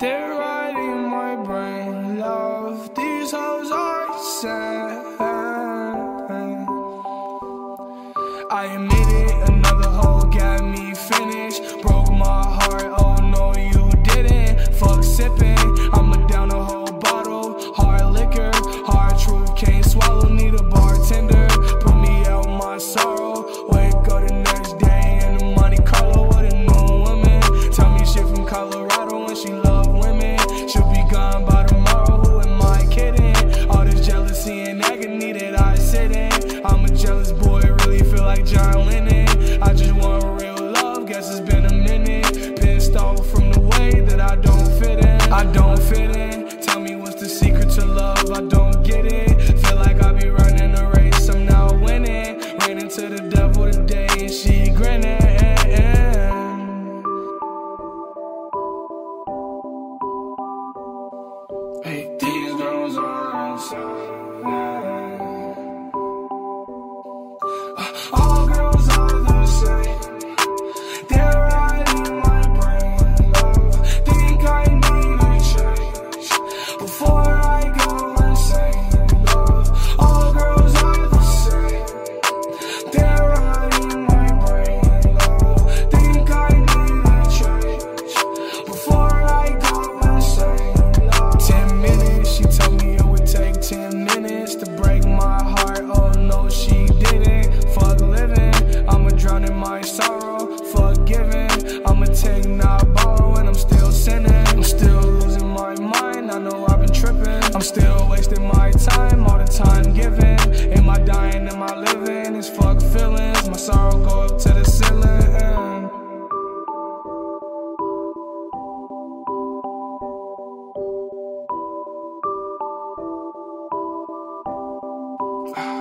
They're riding my brain, love. These hoes I sad. I admit it, another hoe got me finished. Broke my heart, oh no, you didn't. Fuck sipping, I'ma down a whole bottle. Hard liquor, hard truth, can't swallow. Need a bartender, put me out my sorrow. Wake up the next day in the Monte Carlo with a new woman. Tell me shit from Colorado. Hey, my heart, oh no, she didn't. Fuck living, I'ma drown in my sorrow. Fuck giving, I'ma take, not borrow, and I'm still sinning. I'm still losing my mind, I know I've been tripping. I'm still wasting my time, all the time given. Am I dying, am I living? It's fuck Oh.